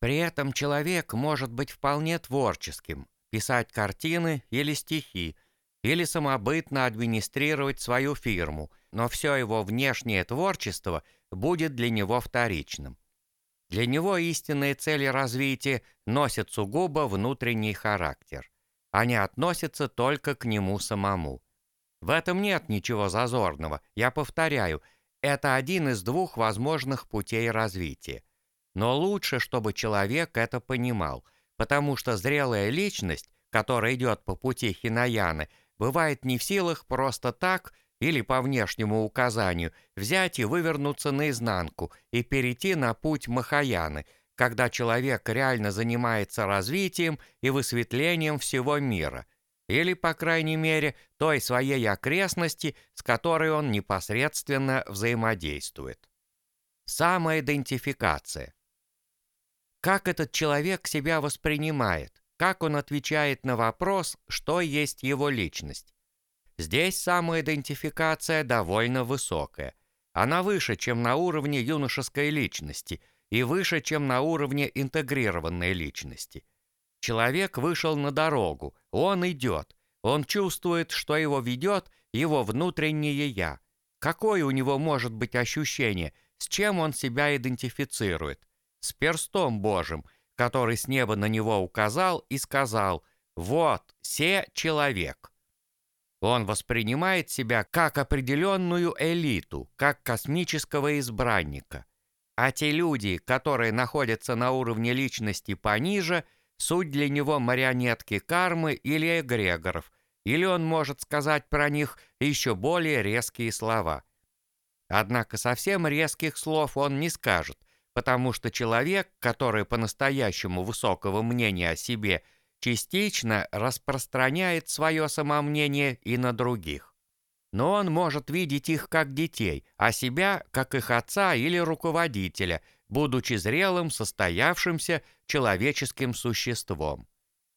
При этом человек может быть вполне творческим, писать картины или стихи, или самобытно администрировать свою фирму, но все его внешнее творчество будет для него вторичным. Для него истинные цели развития носят сугубо внутренний характер. Они относятся только к нему самому. В этом нет ничего зазорного, я повторяю, это один из двух возможных путей развития. Но лучше, чтобы человек это понимал, потому что зрелая личность, которая идет по пути Хинаяны, бывает не в силах просто так или по внешнему указанию взять и вывернуться наизнанку и перейти на путь Махаяны, когда человек реально занимается развитием и высветлением всего мира, или, по крайней мере, той своей окрестности, с которой он непосредственно взаимодействует. Самоидентификация. Как этот человек себя воспринимает, как он отвечает на вопрос, что есть его личность. Здесь самоидентификация довольно высокая. Она выше, чем на уровне юношеской личности и выше, чем на уровне интегрированной личности. Человек вышел на дорогу, он идет, он чувствует, что его ведет его внутреннее «я». Какое у него может быть ощущение, с чем он себя идентифицирует? С перстом Божьим, который с неба на него указал и сказал «Вот, се человек». Он воспринимает себя как определенную элиту, как космического избранника. А те люди, которые находятся на уровне личности пониже, суть для него марионетки кармы или эгрегоров, или он может сказать про них еще более резкие слова. Однако совсем резких слов он не скажет, потому что человек, который по-настоящему высокого мнения о себе – частично распространяет свое самомнение и на других. Но он может видеть их как детей, а себя как их отца или руководителя, будучи зрелым, состоявшимся человеческим существом.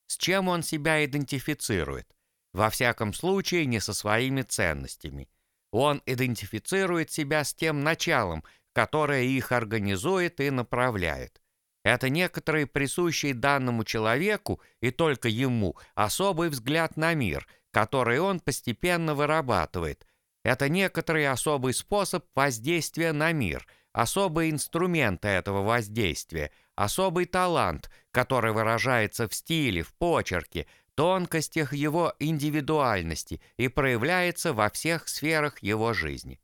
С чем он себя идентифицирует? Во всяком случае, не со своими ценностями. Он идентифицирует себя с тем началом, которое их организует и направляет. Это некоторый присущий данному человеку и только ему особый взгляд на мир, который он постепенно вырабатывает. Это некоторый особый способ воздействия на мир, особые инструменты этого воздействия, особый талант, который выражается в стиле, в почерке, тонкостях его индивидуальности и проявляется во всех сферах его жизни.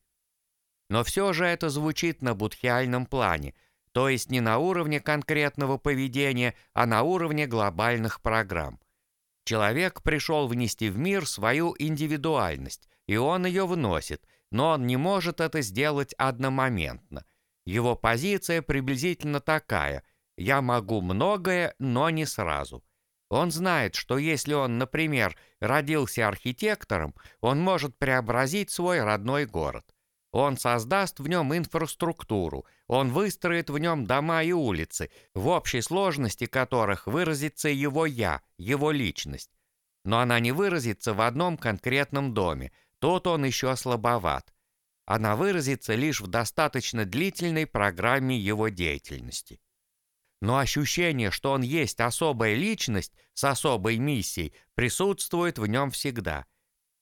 Но все же это звучит на будхиальном плане – то есть не на уровне конкретного поведения, а на уровне глобальных программ. Человек пришел внести в мир свою индивидуальность, и он ее вносит, но он не может это сделать одномоментно. Его позиция приблизительно такая «я могу многое, но не сразу». Он знает, что если он, например, родился архитектором, он может преобразить свой родной город – он создаст в нем инфраструктуру, он выстроит в нем дома и улицы, в общей сложности которых выразится его «я», его личность. Но она не выразится в одном конкретном доме, тот он еще слабоват. Она выразится лишь в достаточно длительной программе его деятельности. Но ощущение, что он есть особая личность с особой миссией, присутствует в нем всегда.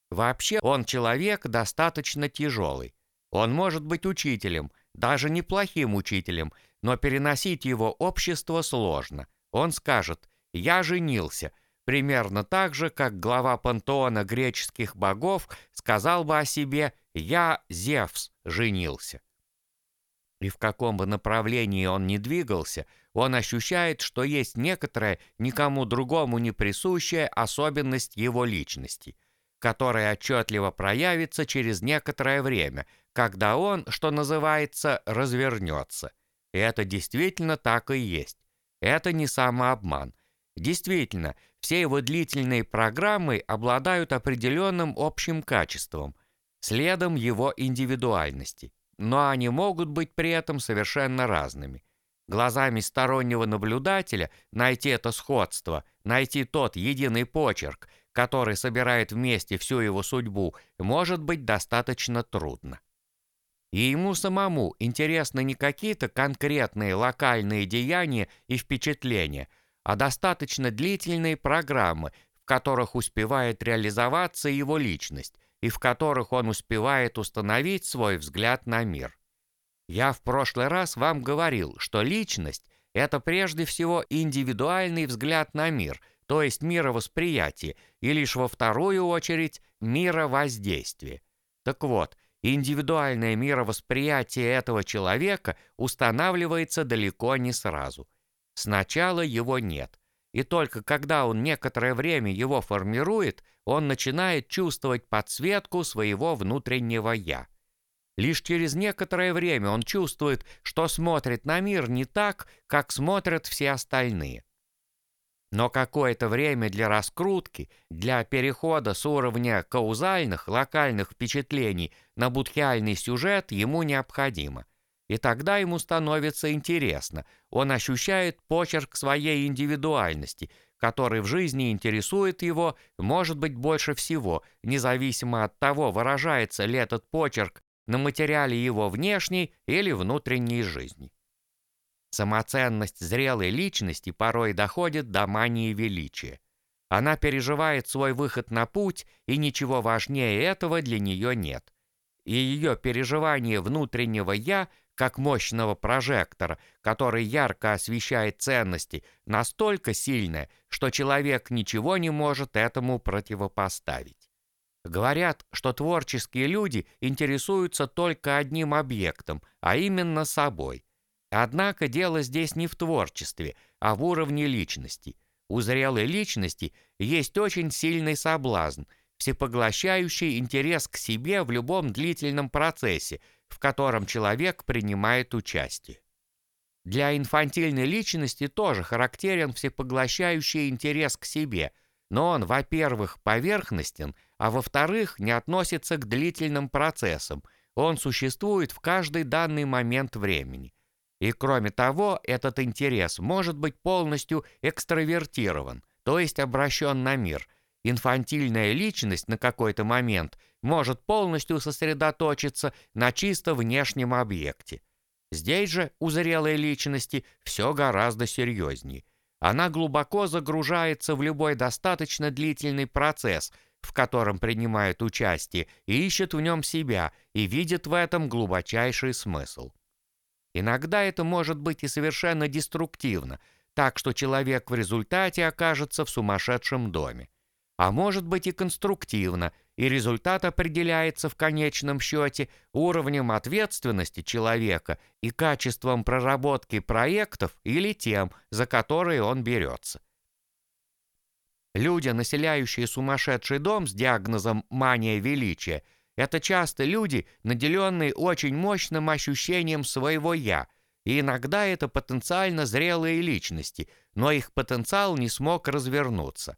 Вообще он человек достаточно тяжелый. Он может быть учителем, даже неплохим учителем, но переносить его общество сложно. Он скажет «я женился», примерно так же, как глава пантеона греческих богов сказал бы о себе «я, Зевс, женился». И в каком бы направлении он ни двигался, он ощущает, что есть некоторая никому другому не присущая особенность его личности, которая отчетливо проявится через некоторое время, когда он, что называется, развернется. И это действительно так и есть. Это не самообман. Действительно, все его длительные программы обладают определенным общим качеством, следом его индивидуальности. Но они могут быть при этом совершенно разными. Глазами стороннего наблюдателя найти это сходство, найти тот единый почерк, который собирает вместе всю его судьбу, может быть достаточно трудно. И ему самому интересны не какие-то конкретные локальные деяния и впечатления, а достаточно длительные программы, в которых успевает реализоваться его личность и в которых он успевает установить свой взгляд на мир. Я в прошлый раз вам говорил, что личность – это прежде всего индивидуальный взгляд на мир, то есть мировосприятие, и лишь во вторую очередь мировоздействие. Так вот, индивидуальное мировосприятие этого человека устанавливается далеко не сразу. Сначала его нет, и только когда он некоторое время его формирует, он начинает чувствовать подсветку своего внутреннего «я». Лишь через некоторое время он чувствует, что смотрит на мир не так, как смотрят все остальные. Но какое-то время для раскрутки, для перехода с уровня каузальных, локальных впечатлений на будхиальный сюжет ему необходимо. И тогда ему становится интересно, он ощущает почерк своей индивидуальности, который в жизни интересует его, может быть, больше всего, независимо от того, выражается ли этот почерк на материале его внешней или внутренней жизни. Самоценность зрелой личности порой доходит до мании величия. Она переживает свой выход на путь, и ничего важнее этого для нее нет. И ее переживание внутреннего «я», как мощного прожектора, который ярко освещает ценности, настолько сильное, что человек ничего не может этому противопоставить. Говорят, что творческие люди интересуются только одним объектом, а именно собой. Однако дело здесь не в творчестве, а в уровне личности. У зрелой личности есть очень сильный соблазн, всепоглощающий интерес к себе в любом длительном процессе, в котором человек принимает участие. Для инфантильной личности тоже характерен всепоглощающий интерес к себе, но он, во-первых, поверхностен – а во-вторых, не относится к длительным процессам, он существует в каждый данный момент времени. И кроме того, этот интерес может быть полностью экстравертирован, то есть обращен на мир. Инфантильная личность на какой-то момент может полностью сосредоточиться на чисто внешнем объекте. Здесь же у зрелой личности все гораздо серьезнее. Она глубоко загружается в любой достаточно длительный процесс – в котором принимают участие, и ищет в нем себя, и видит в этом глубочайший смысл. Иногда это может быть и совершенно деструктивно, так что человек в результате окажется в сумасшедшем доме. А может быть и конструктивно, и результат определяется в конечном счете уровнем ответственности человека и качеством проработки проектов или тем, за которые он берется. Люди, населяющие сумасшедший дом с диагнозом «мания величия», это часто люди, наделенные очень мощным ощущением своего «я», и иногда это потенциально зрелые личности, но их потенциал не смог развернуться.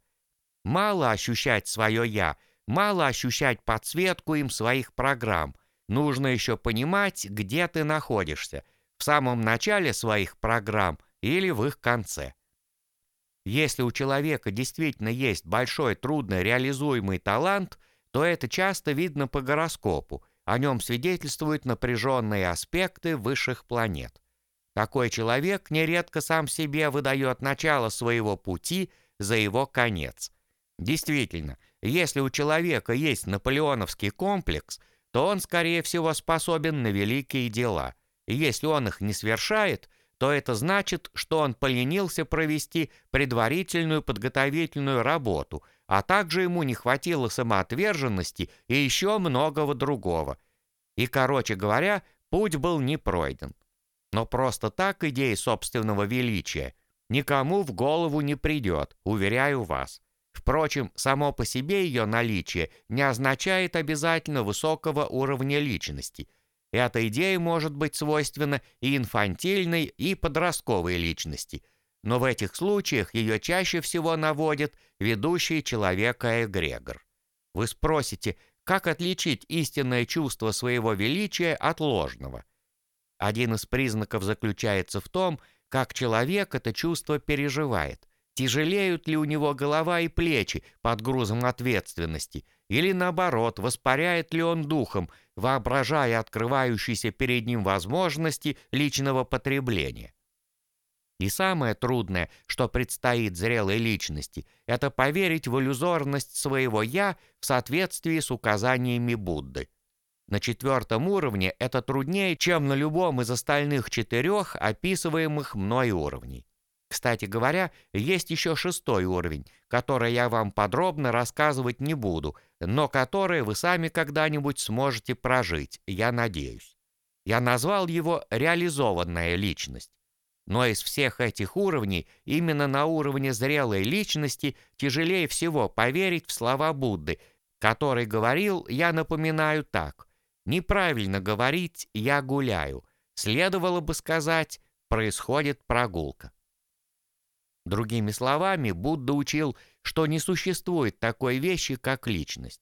Мало ощущать свое «я», мало ощущать подсветку им своих программ. Нужно еще понимать, где ты находишься, в самом начале своих программ или в их конце. Если у человека действительно есть большой трудно реализуемый талант, то это часто видно по гороскопу, о нем свидетельствуют напряженные аспекты высших планет. Такой человек нередко сам себе выдает начало своего пути за его конец. Действительно, если у человека есть наполеоновский комплекс, то он, скорее всего, способен на великие дела. И если он их не свершает – то это значит, что он поленился провести предварительную подготовительную работу, а также ему не хватило самоотверженности и еще многого другого. И, короче говоря, путь был не пройден. Но просто так идея собственного величия никому в голову не придет, уверяю вас. Впрочем, само по себе ее наличие не означает обязательно высокого уровня личности – эта идея может быть свойственна и инфантильной, и подростковой личности, но в этих случаях ее чаще всего наводит ведущий человека эгрегор. Вы спросите, как отличить истинное чувство своего величия от ложного? Один из признаков заключается в том, как человек это чувство переживает. Тяжелеют ли у него голова и плечи под грузом ответственности, или наоборот, воспаряет ли он духом, воображая открывающиеся перед ним возможности личного потребления. И самое трудное, что предстоит зрелой личности, это поверить в иллюзорность своего «я» в соответствии с указаниями Будды. На четвертом уровне это труднее, чем на любом из остальных четырех описываемых мной уровней. Кстати говоря, есть еще шестой уровень, который я вам подробно рассказывать не буду, но который вы сами когда-нибудь сможете прожить, я надеюсь. Я назвал его «реализованная личность». Но из всех этих уровней, именно на уровне зрелой личности, тяжелее всего поверить в слова Будды, который говорил, я напоминаю так. Неправильно говорить «я гуляю». Следовало бы сказать «происходит прогулка». Другими словами, Будда учил, что не существует такой вещи, как личность.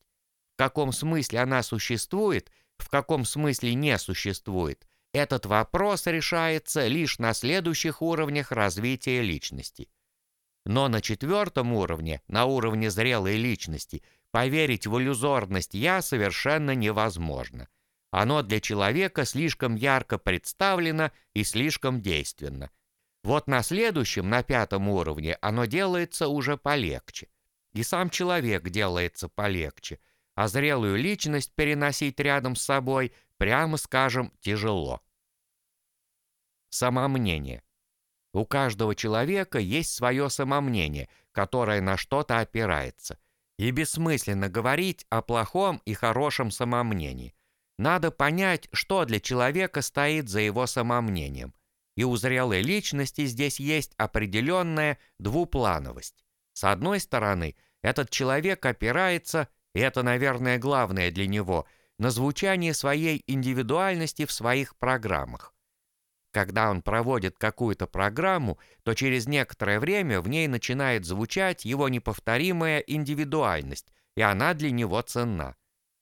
В каком смысле она существует, в каком смысле не существует, этот вопрос решается лишь на следующих уровнях развития личности. Но на четвертом уровне, на уровне зрелой личности, поверить в иллюзорность «я» совершенно невозможно. Оно для человека слишком ярко представлено и слишком действенно. Вот на следующем, на пятом уровне, оно делается уже полегче. И сам человек делается полегче, а зрелую личность переносить рядом с собой, прямо скажем, тяжело. Самомнение. У каждого человека есть свое самомнение, которое на что-то опирается. И бессмысленно говорить о плохом и хорошем самомнении. Надо понять, что для человека стоит за его самомнением – и у зрелой личности здесь есть определенная двуплановость. С одной стороны, этот человек опирается, и это, наверное, главное для него, на звучание своей индивидуальности в своих программах. Когда он проводит какую-то программу, то через некоторое время в ней начинает звучать его неповторимая индивидуальность, и она для него ценна.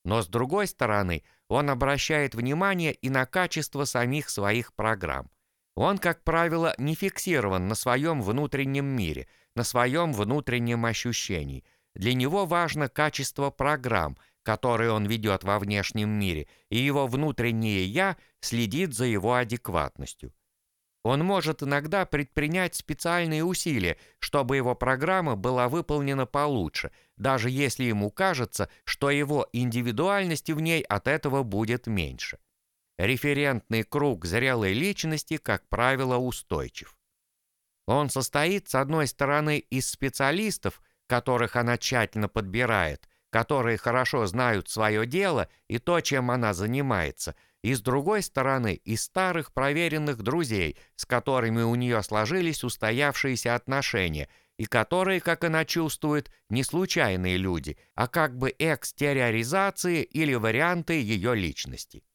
Но с другой стороны, он обращает внимание и на качество самих своих программ. Он, как правило, не фиксирован на своем внутреннем мире, на своем внутреннем ощущении. Для него важно качество программ, которые он ведет во внешнем мире, и его внутреннее «я» следит за его адекватностью. Он может иногда предпринять специальные усилия, чтобы его программа была выполнена получше, даже если ему кажется, что его индивидуальности в ней от этого будет меньше. Референтный круг зрелой личности, как правило, устойчив. Он состоит, с одной стороны, из специалистов, которых она тщательно подбирает, которые хорошо знают свое дело и то, чем она занимается, и с другой стороны, из старых проверенных друзей, с которыми у нее сложились устоявшиеся отношения, и которые, как она чувствует, не случайные люди, а как бы экстериоризации или варианты ее личности.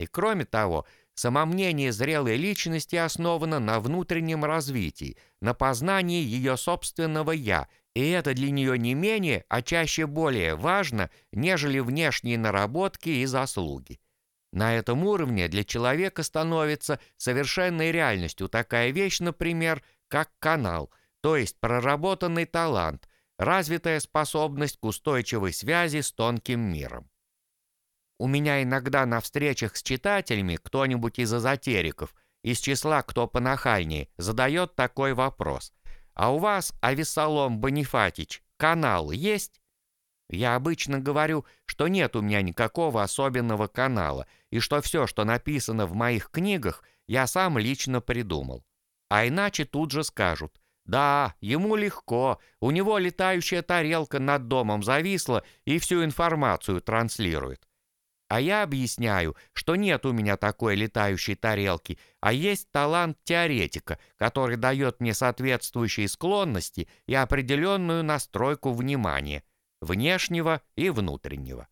И кроме того, самомнение зрелой личности основано на внутреннем развитии, на познании ее собственного «я», и это для нее не менее, а чаще более важно, нежели внешние наработки и заслуги. На этом уровне для человека становится совершенной реальностью такая вещь, например, как канал, то есть проработанный талант, развитая способность к устойчивой связи с тонким миром. У меня иногда на встречах с читателями кто-нибудь из эзотериков, из числа кто понахальнее, задает такой вопрос. «А у вас, Авесолом Бонифатич, канал есть?» Я обычно говорю, что нет у меня никакого особенного канала, и что все, что написано в моих книгах, я сам лично придумал. А иначе тут же скажут, да, ему легко, у него летающая тарелка над домом зависла и всю информацию транслирует. А я объясняю, что нет у меня такой летающей тарелки, а есть талант теоретика, который дает мне соответствующие склонности и определенную настройку внимания, внешнего и внутреннего.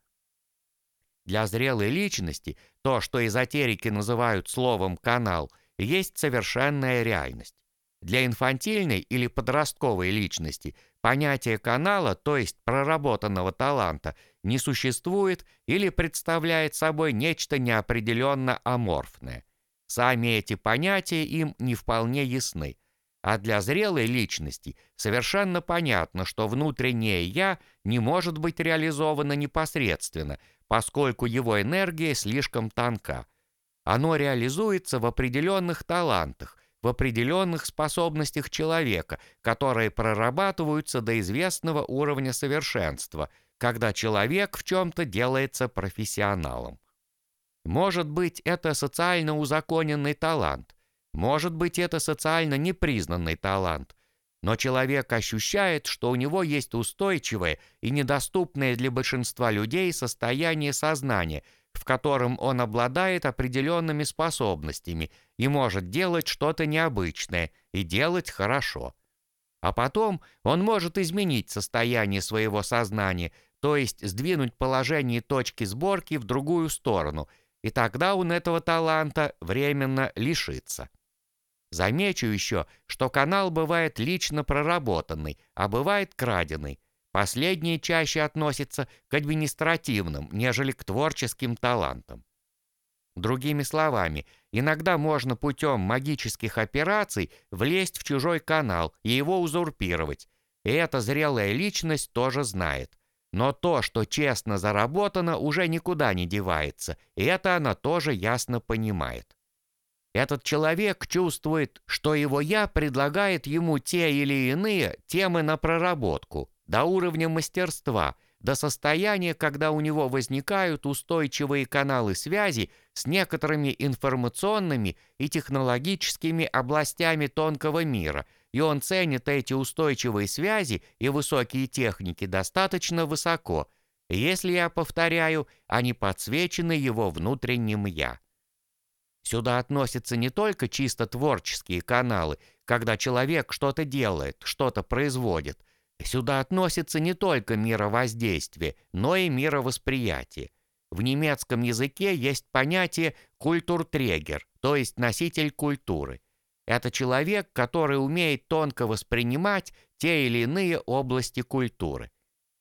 Для зрелой личности то, что эзотерики называют словом «канал», есть совершенная реальность. Для инфантильной или подростковой личности понятие канала, то есть проработанного таланта, не существует или представляет собой нечто неопределенно аморфное. Сами эти понятия им не вполне ясны. А для зрелой личности совершенно понятно, что внутреннее «я» не может быть реализовано непосредственно, поскольку его энергия слишком тонка. Оно реализуется в определенных талантах, в определенных способностях человека, которые прорабатываются до известного уровня совершенства, когда человек в чем-то делается профессионалом. Может быть, это социально узаконенный талант, может быть, это социально непризнанный талант, но человек ощущает, что у него есть устойчивое и недоступное для большинства людей состояние сознания – в котором он обладает определенными способностями и может делать что-то необычное и делать хорошо. А потом он может изменить состояние своего сознания, то есть сдвинуть положение точки сборки в другую сторону, и тогда он этого таланта временно лишится. Замечу еще, что канал бывает лично проработанный, а бывает краденый – Последние чаще относятся к административным, нежели к творческим талантам. Другими словами, иногда можно путем магических операций влезть в чужой канал и его узурпировать. И эта зрелая личность тоже знает. Но то, что честно заработано, уже никуда не девается, и это она тоже ясно понимает. Этот человек чувствует, что его «я» предлагает ему те или иные темы на проработку, до уровня мастерства, до состояния, когда у него возникают устойчивые каналы связи с некоторыми информационными и технологическими областями тонкого мира, и он ценит эти устойчивые связи и высокие техники достаточно высоко, если я повторяю, они подсвечены его внутренним «я». Сюда относятся не только чисто творческие каналы, когда человек что-то делает, что-то производит – Сюда относится не только мировоздействие, но и мировосприятие. В немецком языке есть понятие «культуртрегер», то есть носитель культуры. Это человек, который умеет тонко воспринимать те или иные области культуры.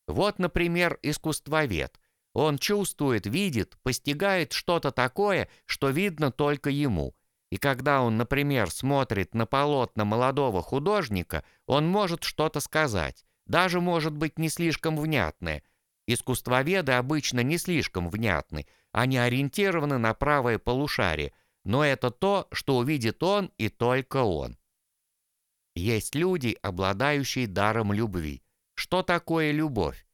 Вот, например, искусствовед. Он чувствует, видит, постигает что-то такое, что видно только ему. И когда он, например, смотрит на полотна молодого художника, он может что-то сказать даже, может быть, не слишком внятное. Искусствоведы обычно не слишком внятны, они ориентированы на правое полушарие, но это то, что увидит он и только он. Есть люди, обладающие даром любви. Что такое любовь?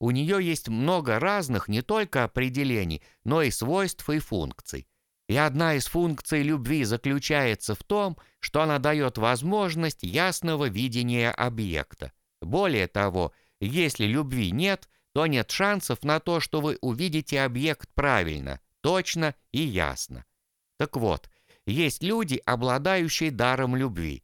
У нее есть много разных не только определений, но и свойств и функций. И одна из функций любви заключается в том, что она дает возможность ясного видения объекта. Более того, если любви нет, то нет шансов на то, что вы увидите объект правильно, точно и ясно. Так вот, есть люди, обладающие даром любви.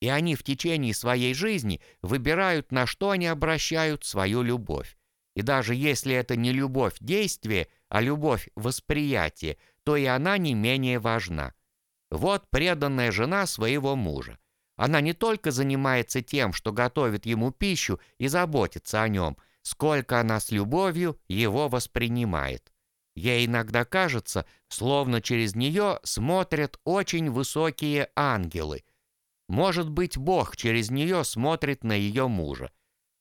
И они в течение своей жизни выбирают, на что они обращают свою любовь. И даже если это не любовь действия, а любовь восприятия, то и она не менее важна. Вот преданная жена своего мужа. Она не только занимается тем, что готовит ему пищу и заботится о нем, сколько она с любовью его воспринимает. Ей иногда кажется, словно через нее смотрят очень высокие ангелы. Может быть, Бог через нее смотрит на ее мужа.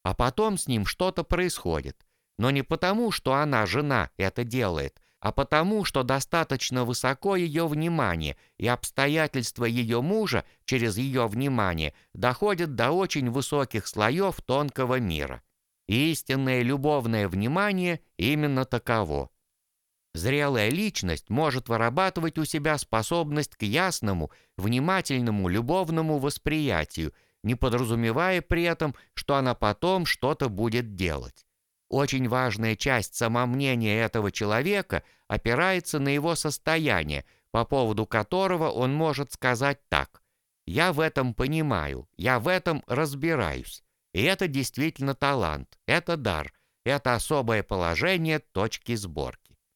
А потом с ним что-то происходит. Но не потому, что она, жена, это делает, а потому, что достаточно высоко ее внимание, и обстоятельства ее мужа через ее внимание доходят до очень высоких слоев тонкого мира. истинное любовное внимание именно таково. Зрелая личность может вырабатывать у себя способность к ясному, внимательному, любовному восприятию, не подразумевая при этом, что она потом что-то будет делать. Очень важная часть самомнения этого человека опирается на его состояние, по поводу которого он может сказать так «Я в этом понимаю, я в этом разбираюсь». И это действительно талант, это дар, это особое положение точки сборки.